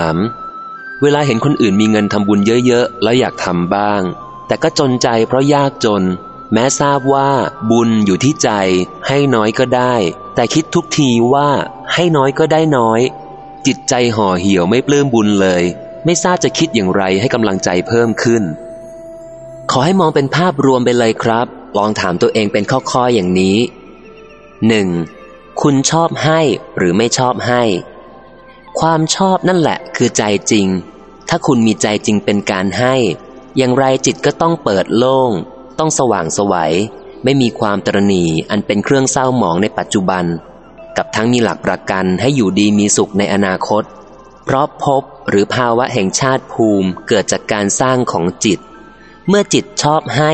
าม เวลาเห็นคนอื่นมีเงินทำบุญเยอะๆ แล้วอยากทำบ้าง แต่ก็จนใจเพราะยากจน แม้ทราบว่าบุญอยู่ที่ใจ ให้น้อยก็ได้ แต่คิดทุกทีว่าให้น้อยก็ได้น้อย จิตใจห่อเหี่ยวไม่ปลื้มบุญเลย ไม่ทราบจะคิดอย่างไรให้กำลังใจเพิ่มขึ้น ขอให้มองเป็นภาพรวมไปเลยครับ ลองถามตัวเองเป็นข้อๆอย่างนี้ 1. คุณชอบให้หรือไม่ชอบให้ ความชอบนั่นแหละคือใจจริง ถ้าคุณมีใจจริงเป็นการให้ อย่างไรจิตก็ต้องเปิดโล่ง ต้องสว่างสวัย ไม่มีความตรณีอันเป็นเครื่องเศร้าหมองในปัจจุบัน กับทั้งมีหลักประกันให้อยู่ดีมีสุขในอนาคต เพราะพบหรือภาวะแห่งชาติภูมิเกิดจากการสร้างของจิต เมื่อจิตชอบให้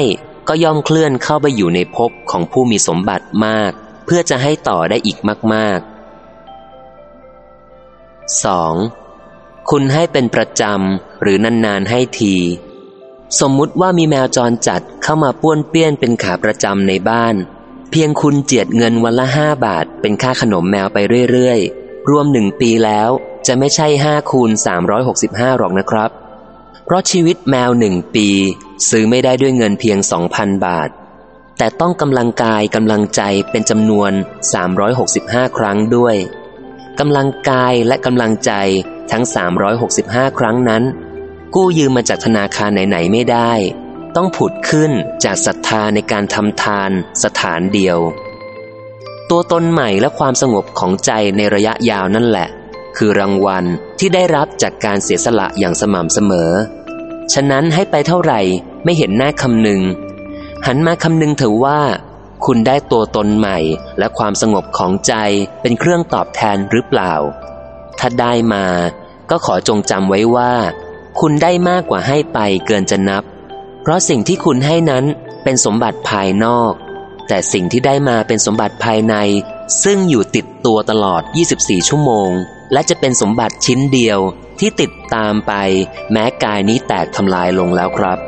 ก็ย่อมเคลื่อนเข้าไปอยู่ในภพของผู้มีสมบัติมาก เพื่อจะให้ต่อได้อีกมากๆ 2. คุณให้เป็นประจำหรือนานๆให้ที สมมุติว่ามีแมวจรจัดเข้ามาป้วนเปี้ยนเป็นขาประจำในบ้าน เพียงคุณเจียดเงินวันละห้าบาท เป็นค่าขนมแมวไปเรื่อยๆ รวมหนึ่งปีแล้วจะไม่ใช่ห้าคูณ365 หรอกนะครับ เพราะชีวิตแมวหนึ่งปี ซื้อไม่ได้ด้วยเงินเพียง 2,000 บาท แต่ต้องกำลังกายกำลังใจเป็นจำนวน 365 ครั้งด้วย กำลังกายและกำลังใจทั้ง 365 ครั้งนั้น กู้ยืมมาจากธนาคารไหนๆไม่ได้ ต้องผุดขึ้นจากศรัทธาในการทำทานสถานเดียว ตัวตนใหม่และความสงบของใจในระยะยาวนั่นแหละ คือรางวัลที่ได้รับจากการเสียสละอย่างสม่ำเสมอ ฉะนั้นให้ไปเท่าไหร่ไม่เห็นหน้าคำหนึ่งหันมาคำนึงเถอะว่า คุณได้ตัวตนใหม่ และความสงบของใจเป็นเครื่องตอบแทนหรือเปล่า ถ้าได้มาก็ขอจงจำไว้ว่า คุณได้มากกว่าให้ไปเกินจะนับ เพราะสิ่งที่คุณให้นั้นเป็นสมบัติภายนอก แต่สิ่งที่ได้มาเป็นสมบัติภายใน ซึ่งอยู่ติดตัวตลอด 24 ชั่วโมง และจะเป็นสมบัติชิ้นเดียวที่ติดตามไป แม้กายนี้แตกทำลายลงแล้วครับ